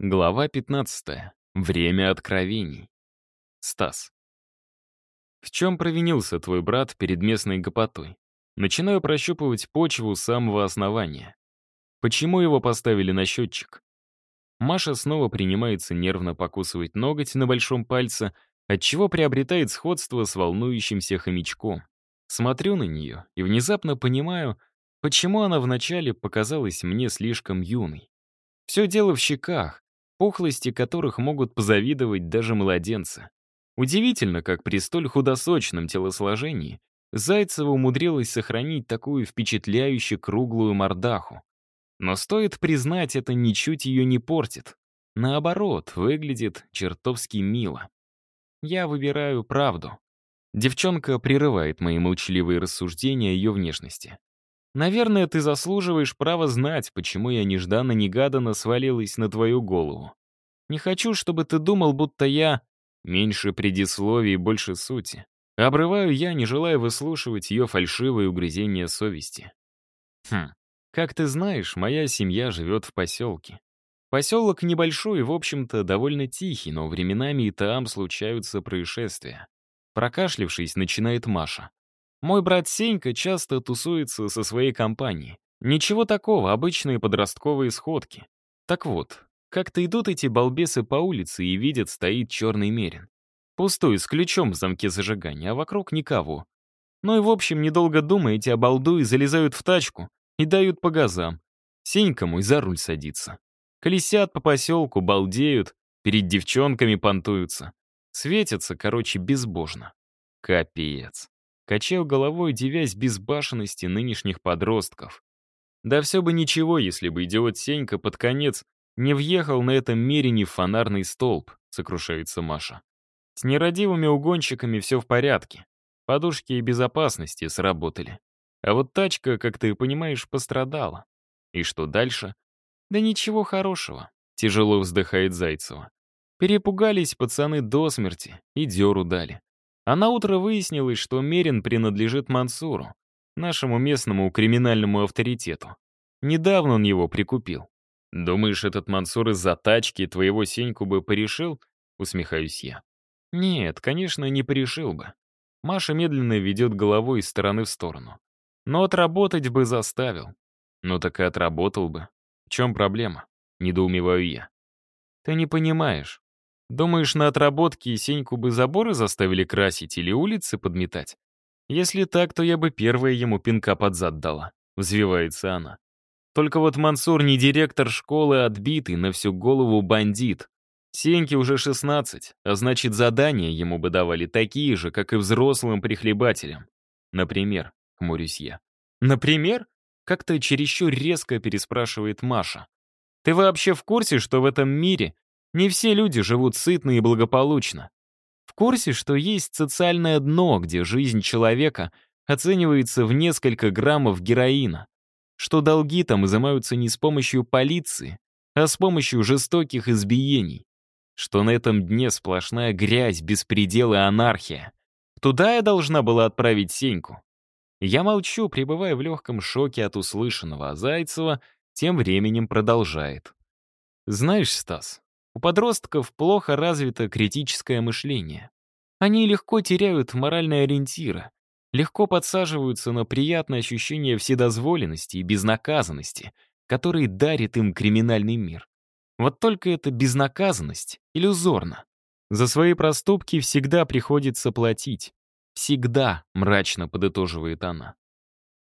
Глава 15. Время откровений. Стас. В чем провинился твой брат перед местной гопотой? Начинаю прощупывать почву с самого основания. Почему его поставили на счетчик? Маша снова принимается нервно покусывать ноготь на большом пальце, отчего приобретает сходство с волнующимся хомячком. Смотрю на нее и внезапно понимаю, почему она вначале показалась мне слишком юной. Все дело в щеках, пухлости которых могут позавидовать даже младенцы. Удивительно, как при столь худосочном телосложении Зайцева умудрилась сохранить такую впечатляюще круглую мордаху. Но стоит признать, это ничуть ее не портит. Наоборот, выглядит чертовски мило. Я выбираю правду. Девчонка прерывает мои молчаливые рассуждения о ее внешности. Наверное, ты заслуживаешь права знать, почему я нежданно-негаданно свалилась на твою голову. Не хочу, чтобы ты думал, будто я... Меньше предисловий и больше сути. Обрываю я, не желая выслушивать ее фальшивое угрызение совести. Хм, как ты знаешь, моя семья живет в поселке. Поселок небольшой и, в общем-то, довольно тихий, но временами и там случаются происшествия. Прокашлившись, начинает Маша. Мой брат Сенька часто тусуется со своей компанией. Ничего такого, обычные подростковые сходки. Так вот, как-то идут эти балбесы по улице и видят, стоит черный мерин. Пустой, с ключом в замке зажигания, а вокруг никого. Ну и в общем, недолго думая, эти обалдуи залезают в тачку и дают по газам. Сенька мой за руль садится. Колесят по поселку, балдеют, перед девчонками понтуются. Светятся, короче, безбожно. Капец. Качал головой, девясь безбашенности нынешних подростков. Да все бы ничего, если бы идиот Сенька под конец не въехал на этом мире ни в фонарный столб, сокрушается Маша. С нерадивыми угонщиками все в порядке. Подушки и безопасности сработали. А вот тачка, как ты понимаешь, пострадала. И что дальше? Да ничего хорошего, тяжело вздыхает Зайцева. Перепугались пацаны до смерти и дёру дали. А на утро выяснилось, что Мерин принадлежит Мансуру, нашему местному криминальному авторитету. Недавно он его прикупил. «Думаешь, этот Мансур из-за тачки твоего Сеньку бы порешил?» — усмехаюсь я. «Нет, конечно, не порешил бы». Маша медленно ведет головой из стороны в сторону. «Но отработать бы заставил». «Ну так и отработал бы. В чем проблема?» — недоумеваю я. «Ты не понимаешь. Думаешь, на отработке Сеньку бы заборы заставили красить или улицы подметать? Если так, то я бы первая ему пинка под зад дала. Взвивается она. Только вот Мансур не директор школы, а отбитый на всю голову бандит. Сеньке уже 16, а значит, задания ему бы давали такие же, как и взрослым прихлебателям. Например, хмурюсь я. Например? Как-то чересчур резко переспрашивает Маша. Ты вообще в курсе, что в этом мире не все люди живут сытно и благополучно. В курсе, что есть социальное дно, где жизнь человека оценивается в несколько граммов героина, что долги там изымаются не с помощью полиции, а с помощью жестоких избиений, что на этом дне сплошная грязь, беспредел и анархия. Туда я должна была отправить Сеньку. Я молчу, пребывая в легком шоке от услышанного, а Зайцева тем временем продолжает. «Знаешь, Стас, у подростков плохо развито критическое мышление. Они легко теряют моральные ориентиры, легко подсаживаются на приятное ощущение вседозволенности и безнаказанности, который дарит им криминальный мир. Вот только эта безнаказанность иллюзорна. За свои проступки всегда приходится платить. Всегда, мрачно подытоживает она.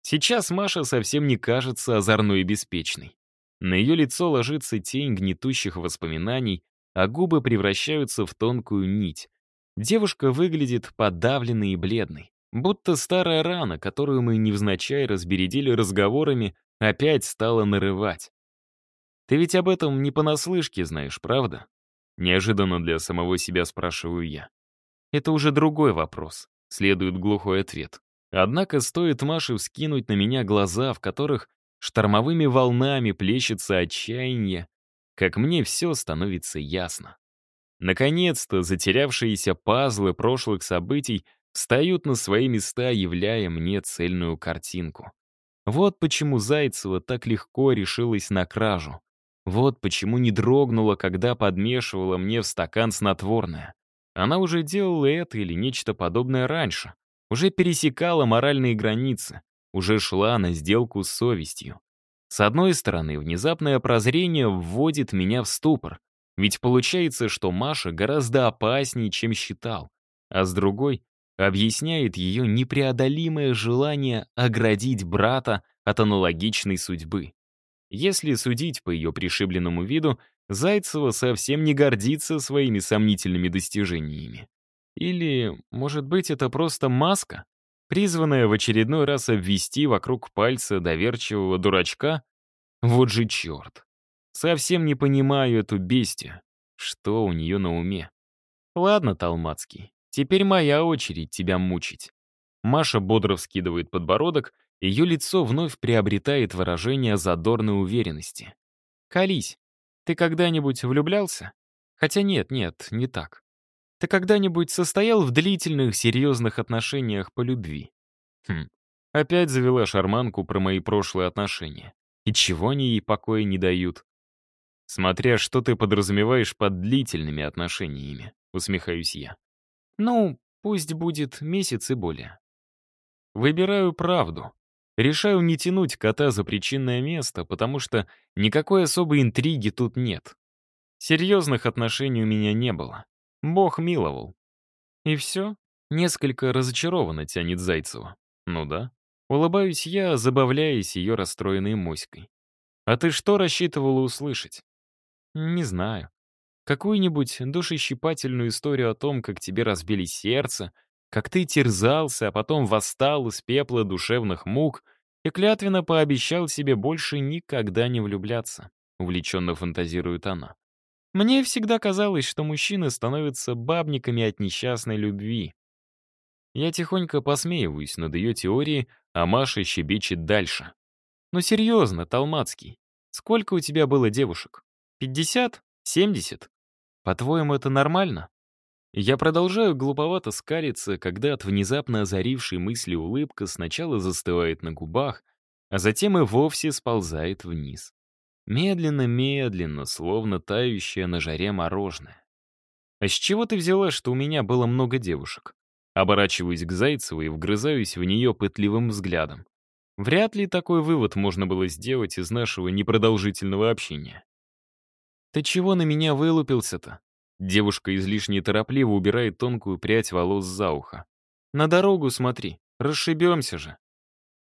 Сейчас Маша совсем не кажется озорной и беспечной. На ее лицо ложится тень гнетущих воспоминаний, а губы превращаются в тонкую нить. Девушка выглядит подавленной и бледной. Будто старая рана, которую мы невзначай разбередили разговорами, опять стала нарывать. «Ты ведь об этом не понаслышке знаешь, правда?» Неожиданно для самого себя спрашиваю я. Это уже другой вопрос, следует глухой ответ. Однако стоит Маше вскинуть на меня глаза, в которых штормовыми волнами плещется отчаяние, как мне все становится ясно. Наконец-то затерявшиеся пазлы прошлых событий встают на свои места, являя мне цельную картинку. Вот почему Зайцева так легко решилась на кражу. Вот почему не дрогнула, когда подмешивала мне в стакан снотворное. Она уже делала это или нечто подобное раньше. Уже пересекала моральные границы. Уже шла на сделку с совестью. С одной стороны, внезапное прозрение вводит меня в ступор. Ведь получается, что Маша гораздо опаснее, чем считал. А с другой, объясняет ее непреодолимое желание оградить брата от аналогичной судьбы. Если судить по ее пришибленному виду, Зайцева совсем не гордится своими сомнительными достижениями. Или, может быть, это просто маска, призванная в очередной раз обвести вокруг пальца доверчивого дурачка? Вот же черт. Совсем не понимаю эту бестию. Что у нее на уме? Ладно, Талмацкий, теперь моя очередь тебя мучить. Маша бодро вскидывает подбородок ее лицо вновь приобретает выражение задорной уверенности. «Колись, ты когда-нибудь влюблялся? Хотя нет, нет, не так. Ты когда-нибудь состоял в длительных, серьезных отношениях по любви?» Хм, опять завела шарманку про мои прошлые отношения. И чего они ей покоя не дают? Смотря что ты подразумеваешь под длительными отношениями, усмехаюсь я. Ну, пусть будет месяц и более. Выбираю правду. Решаю не тянуть кота за причинное место, потому что никакой особой интриги тут нет. Серьезных отношений у меня не было. Бог миловал. И все? Несколько разочарованно тянет Зайцева. Ну да. Улыбаюсь я, забавляясь ее расстроенной моськой. А ты что рассчитывала услышать? Не знаю. Какую-нибудь душещипательную историю о том, как тебе разбили сердце, как ты терзался, а потом восстал из пепла душевных мук и клятвенно пообещал себе больше никогда не влюбляться, увлеченно фантазирует она. Мне всегда казалось, что мужчины становятся бабниками от несчастной любви. Я тихонько посмеиваюсь над ее теорией, а Маша щебечет дальше. «Ну серьезно, Талмацкий, сколько у тебя было девушек? 50? 70? По-твоему, это нормально?» Я продолжаю глуповато скалиться, когда от внезапно озарившей мысли улыбка сначала застывает на губах, а затем и вовсе сползает вниз. Медленно-медленно, словно тающее на жаре мороженое. «А с чего ты взяла, что у меня было много девушек?» Оборачиваюсь к Зайцевой и вгрызаюсь в нее пытливым взглядом. Вряд ли такой вывод можно было сделать из нашего непродолжительного общения. «Ты чего на меня вылупился-то?» Девушка излишне торопливо убирает тонкую прядь волос за ухо. «На дорогу смотри, расшибемся же».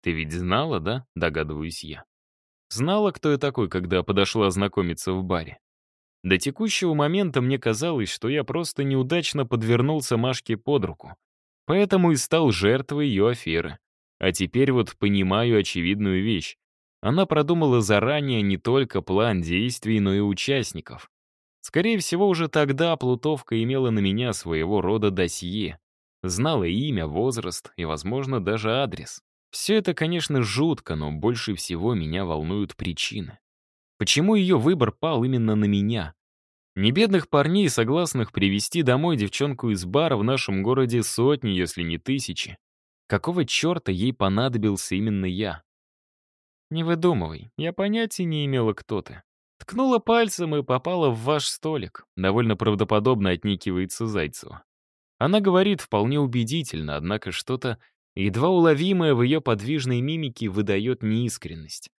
«Ты ведь знала, да?» — догадываюсь я. Знала, кто я такой, когда подошла знакомиться в баре. До текущего момента мне казалось, что я просто неудачно подвернулся Машке под руку. Поэтому и стал жертвой ее аферы. А теперь вот понимаю очевидную вещь. Она продумала заранее не только план действий, но и участников. Скорее всего, уже тогда Плутовка имела на меня своего рода досье. Знала имя, возраст и, возможно, даже адрес. Все это, конечно, жутко, но больше всего меня волнуют причины. Почему ее выбор пал именно на меня? Небедных парней, согласных привести домой девчонку из бара в нашем городе сотни, если не тысячи. Какого черта ей понадобился именно я? Не выдумывай, я понятия не имела, кто ты. Ткнула пальцем и попала в ваш столик. Довольно правдоподобно отникивается Зайцева. Она говорит вполне убедительно, однако что-то едва уловимое в ее подвижной мимике выдает неискренность.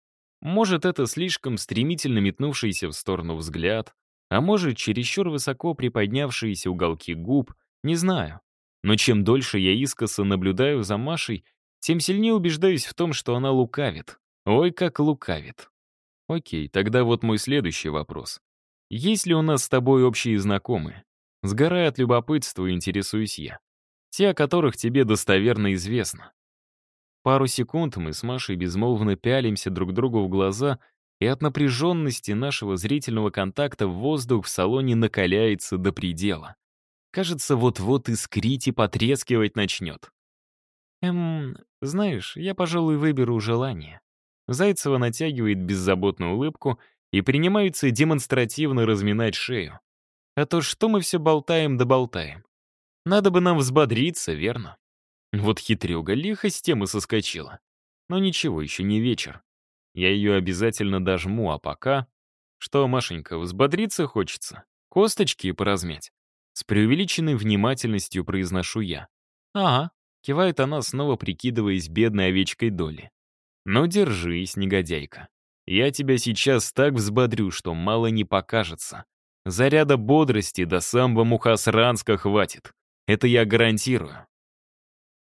Может, это слишком стремительно метнувшийся в сторону взгляд, а может, чересчур высоко приподнявшиеся уголки губ, не знаю. Но чем дольше я искоса наблюдаю за Машей, тем сильнее убеждаюсь в том, что она лукавит. Ой, как лукавит. Окей, тогда вот мой следующий вопрос. Есть ли у нас с тобой общие знакомые? Сгорая от любопытства, интересуюсь я. Те, о которых тебе достоверно известно. Пару секунд мы с Машей безмолвно пялимся друг другу в глаза, и от напряженности нашего зрительного контакта воздух в салоне накаляется до предела. Кажется, вот-вот искрить и потрескивать начнет. Эм, знаешь, я, пожалуй, выберу желание. Зайцева натягивает беззаботную улыбку и принимается демонстративно разминать шею. А то что мы все болтаем да болтаем? Надо бы нам взбодриться, верно? Вот хитрюга лихо с темы соскочила. Но ничего, еще не вечер. Я ее обязательно дожму, а пока... Что, Машенька, взбодриться хочется? Косточки поразмять?» С преувеличенной внимательностью произношу я. «Ага», — кивает она, снова прикидываясь бедной овечкой доли. «Ну, держись, негодяйка. Я тебя сейчас так взбодрю, что мало не покажется. Заряда бодрости до самого Мухасранска хватит. Это я гарантирую».